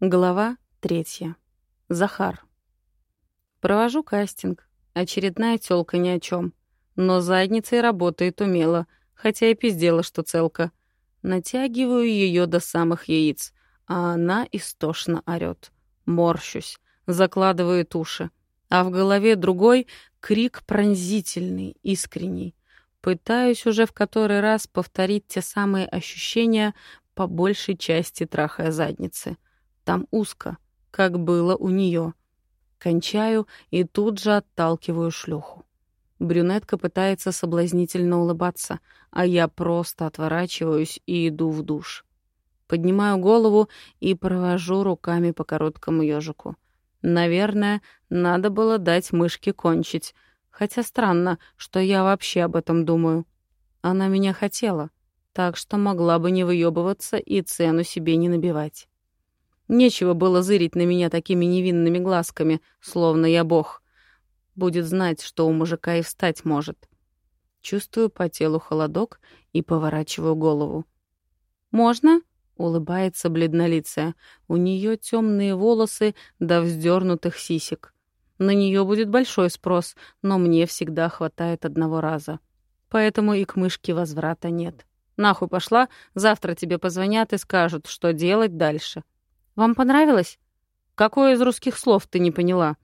Глава третья. Захар. Провожу кастинг. Очередная тёлка ни о чём. Но задницей работает умело, хотя и пиздела, что целка. Натягиваю её до самых яиц, а она истошно орёт. Морщусь, закладываю уши. А в голове другой крик пронзительный, искренний. Пытаюсь уже в который раз повторить те самые ощущения, по большей части трахая задницы — там узко, как было у нее. Кончаю и тут же отталкиваю шлюху. Брюнетка пытается соблазнительно улыбаться, а я просто отворачиваюсь и иду в душ. Поднимаю голову и провожу руками по короткому ежику. Наверное, надо было дать мышке кончить, хотя странно, что я вообще об этом думаю. Она меня хотела, так что могла бы не выебываться и цену себе не набивать. Нечего было зырить на меня такими невинными глазками, словно я бог. Будет знать, что у мужика и встать может. Чувствую по телу холодок и поворачиваю голову. «Можно?» — улыбается бледнолицая. У нее темные волосы до вздернутых сисек. На нее будет большой спрос, но мне всегда хватает одного раза. Поэтому и к мышке возврата нет. Нахуй пошла, завтра тебе позвонят и скажут, что делать дальше. Вам понравилось? Какое из русских слов ты не поняла?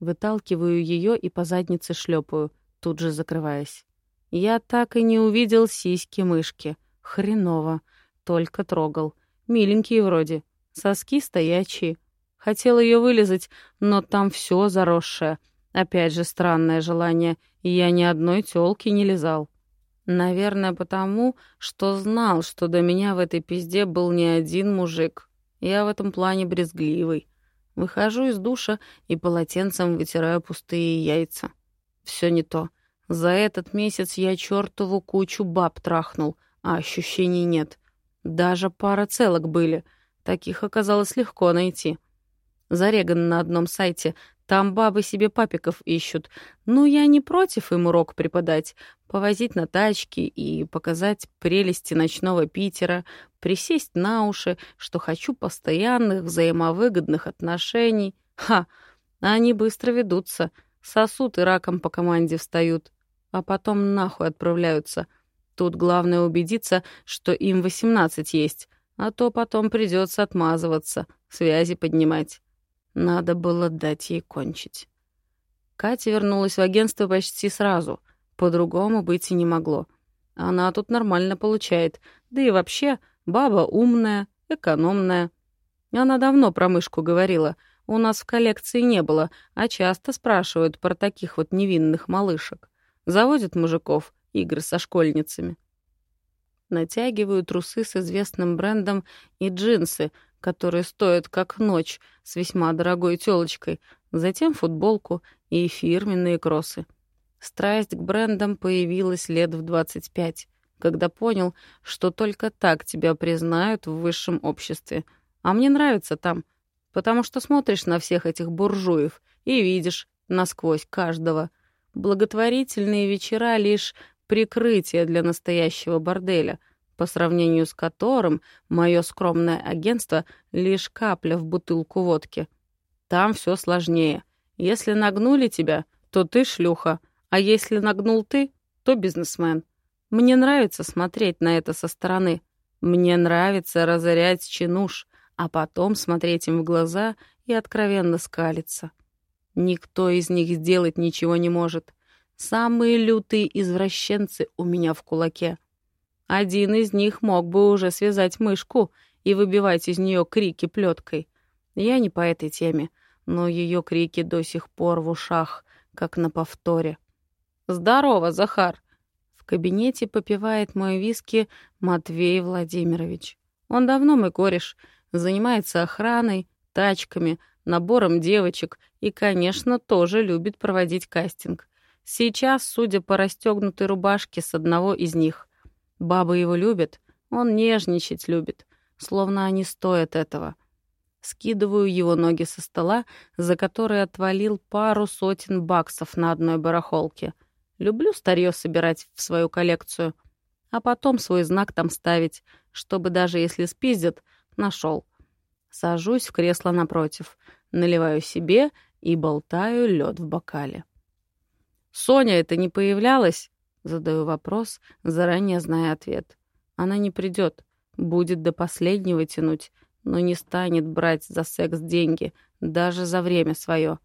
Выталкиваю ее и по заднице шлепаю, тут же закрываясь. Я так и не увидел сиськи-мышки. Хреново. Только трогал. Миленькие вроде. Соски стоячие. Хотел ее вылезать, но там все заросшее. Опять же странное желание. Я ни одной тёлки не лизал. Наверное, потому, что знал, что до меня в этой пизде был не один мужик. Я в этом плане брезгливый. Выхожу из душа и полотенцем вытираю пустые яйца. Все не то. За этот месяц я чертову кучу баб трахнул, а ощущений нет. Даже пара целок были. Таких оказалось легко найти. Зареган на одном сайте там бабы себе папиков ищут. Ну, я не против им урок преподать, повозить на тачке и показать прелести ночного Питера, присесть на уши, что хочу постоянных взаимовыгодных отношений. Ха! Они быстро ведутся, сосут и раком по команде встают, а потом нахуй отправляются. Тут главное убедиться, что им 18 есть, а то потом придется отмазываться, связи поднимать. Надо было дать ей кончить. Катя вернулась в агентство почти сразу. По-другому быть и не могло. Она тут нормально получает. Да и вообще, баба умная, экономная. Она давно про мышку говорила. У нас в коллекции не было, а часто спрашивают про таких вот невинных малышек. Заводят мужиков игры со школьницами. Натягиваю трусы с известным брендом и джинсы, которые стоят как ночь с весьма дорогой тёлочкой, затем футболку и фирменные кроссы. Страсть к брендам появилась лет в 25, когда понял, что только так тебя признают в высшем обществе. А мне нравится там, потому что смотришь на всех этих буржуев и видишь насквозь каждого. Благотворительные вечера — лишь прикрытие для настоящего борделя — по сравнению с которым мое скромное агентство — лишь капля в бутылку водки. Там все сложнее. Если нагнули тебя, то ты шлюха, а если нагнул ты, то бизнесмен. Мне нравится смотреть на это со стороны. Мне нравится разорять чинуш, а потом смотреть им в глаза и откровенно скалиться. Никто из них сделать ничего не может. Самые лютые извращенцы у меня в кулаке — один из них мог бы уже связать мышку и выбивать из нее крики плеткой. Я не по этой теме, но ее крики до сих пор в ушах, как на повторе. «Здорово, Захар!» В кабинете попивает мой виски Матвей Владимирович. Он давно мой кореш, занимается охраной, тачками, набором девочек и, конечно, тоже любит проводить кастинг. Сейчас, судя по расстегнутой рубашке с одного из них — Бабы его любят, он нежничать любит, словно они стоят этого. Скидываю его ноги со стола, за который отвалил пару сотен баксов на одной барахолке. Люблю старье собирать в свою коллекцию, а потом свой знак там ставить, чтобы даже если спиздят, нашел. Сажусь в кресло напротив, наливаю себе и болтаю лед в бокале. «Соня это не появлялась?» Задаю вопрос, заранее зная ответ. Она не придет, будет до последнего тянуть, но не станет брать за секс деньги, даже за время свое.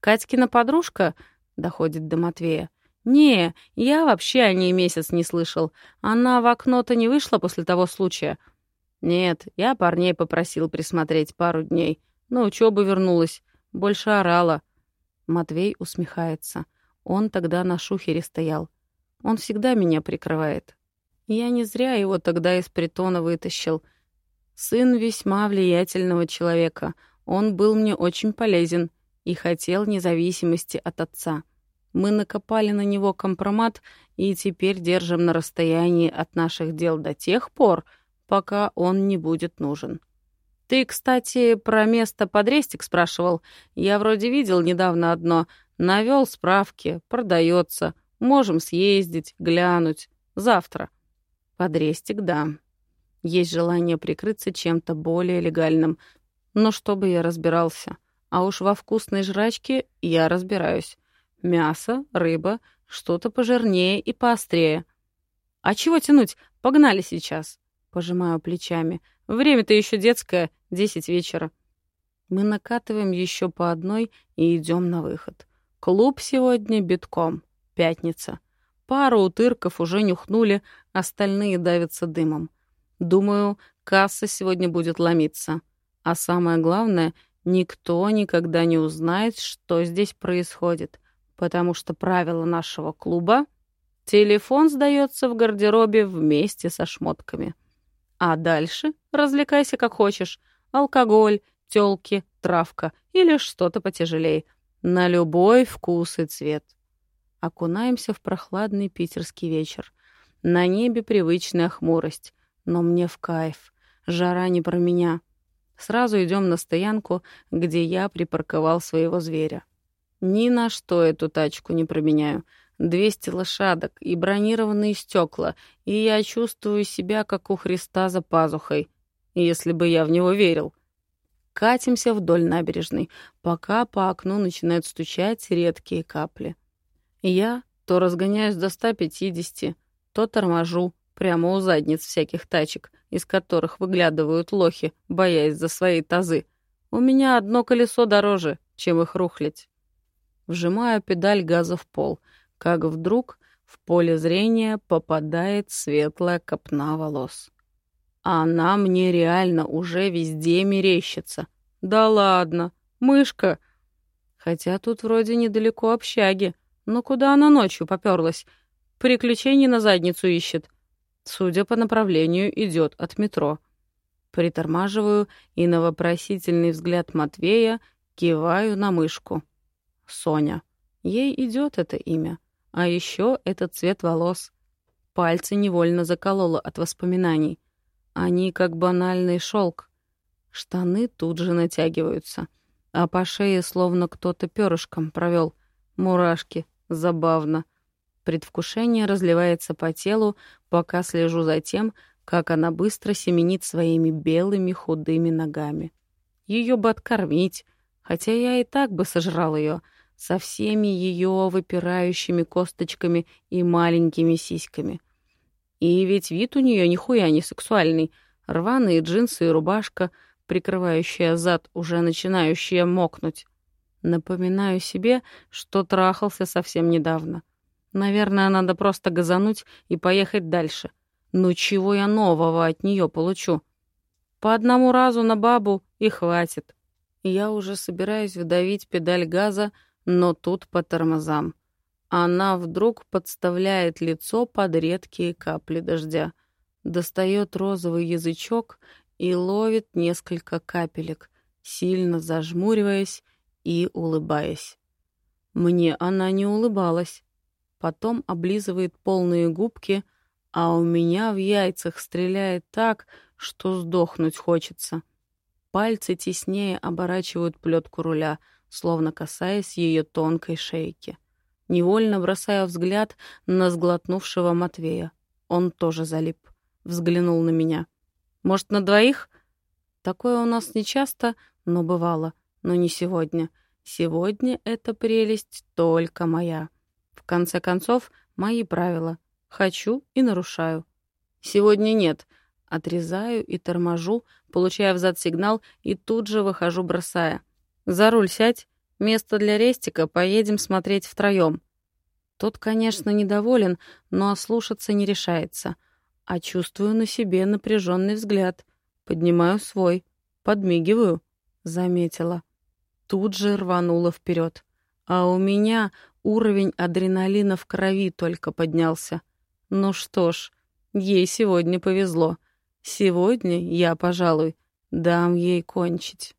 «Катькина подружка?» — доходит до Матвея. «Не, я вообще о ней месяц не слышал. Она в окно-то не вышла после того случая». «Нет, я парней попросил присмотреть пару дней. На учебу вернулась. Больше орала». Матвей усмехается. Он тогда на шухере стоял. Он всегда меня прикрывает. Я не зря его тогда из притона вытащил. Сын весьма влиятельного человека. Он был мне очень полезен и хотел независимости от отца. Мы накопали на него компромат и теперь держим на расстоянии от наших дел до тех пор, пока он не будет нужен. Ты, кстати, про место под рестик спрашивал. Я вроде видел недавно одно. Навел справки, продается. Можем съездить, глянуть. Завтра. Под рестик, да. Есть желание прикрыться чем-то более легальным. Но чтобы я разбирался. А уж во вкусной жрачке я разбираюсь. Мясо, рыба, что-то пожирнее и поострее. А чего тянуть? Погнали сейчас. Пожимаю плечами. Время-то еще детское, десять вечера. Мы накатываем еще по одной и идем на выход. Клуб сегодня битком. Пятница. Пару утырков уже нюхнули, остальные давятся дымом. Думаю, касса сегодня будет ломиться. А самое главное, никто никогда не узнает, что здесь происходит потому что правило нашего клуба — телефон сдается в гардеробе вместе со шмотками. А дальше развлекайся как хочешь. Алкоголь, тёлки, травка или что-то потяжелее. На любой вкус и цвет. Окунаемся в прохладный питерский вечер. На небе привычная хмурость, но мне в кайф. Жара не про меня. Сразу идем на стоянку, где я припарковал своего зверя. Ни на что эту тачку не променяю. 200 лошадок и бронированные стекла, и я чувствую себя, как у Христа за пазухой, если бы я в него верил. Катимся вдоль набережной, пока по окну начинают стучать редкие капли. Я то разгоняюсь до 150, то торможу прямо у задниц всяких тачек, из которых выглядывают лохи, боясь за свои тазы. У меня одно колесо дороже, чем их рухлить. Вжимаю педаль газа в пол, как вдруг в поле зрения попадает светлая копна волос. Она мне реально уже везде мерещится. Да ладно, мышка. Хотя тут вроде недалеко общаги. Но куда она ночью попёрлась? Приключений на задницу ищет. Судя по направлению, идет от метро. Притормаживаю и на вопросительный взгляд Матвея киваю на мышку. Соня. Ей идет это имя. А еще этот цвет волос. Пальцы невольно закололо от воспоминаний. Они как банальный шелк. Штаны тут же натягиваются. А по шее словно кто-то перышком провел. Мурашки. Забавно. Предвкушение разливается по телу, пока слежу за тем, как она быстро семенит своими белыми худыми ногами. Ее бы откормить, хотя я и так бы сожрал ее, со всеми ее выпирающими косточками и маленькими сиськами. И ведь вид у нее нихуя не сексуальный. Рваные джинсы и рубашка, прикрывающая зад, уже начинающая мокнуть. Напоминаю себе, что трахался совсем недавно. Наверное, надо просто газануть и поехать дальше. Ну чего я нового от нее получу? По одному разу на бабу и хватит. Я уже собираюсь вдавить педаль газа, но тут по тормозам. Она вдруг подставляет лицо под редкие капли дождя, достает розовый язычок и ловит несколько капелек, сильно зажмуриваясь и улыбаясь. Мне она не улыбалась. Потом облизывает полные губки, а у меня в яйцах стреляет так, что сдохнуть хочется. Пальцы теснее оборачивают плетку руля — словно касаясь ее тонкой шейки. Невольно бросая взгляд на сглотнувшего Матвея. Он тоже залип. Взглянул на меня. «Может, на двоих?» Такое у нас нечасто, но бывало. Но не сегодня. Сегодня эта прелесть только моя. В конце концов, мои правила. Хочу и нарушаю. Сегодня нет. Отрезаю и торможу, получая взад сигнал и тут же выхожу, бросая. За руль сядь. Место для рестика поедем смотреть втроем. Тот, конечно, недоволен, но ослушаться не решается. А чувствую на себе напряженный взгляд. Поднимаю свой. Подмигиваю. Заметила. Тут же рванула вперед. А у меня уровень адреналина в крови только поднялся. Ну что ж, ей сегодня повезло. Сегодня я, пожалуй, дам ей кончить.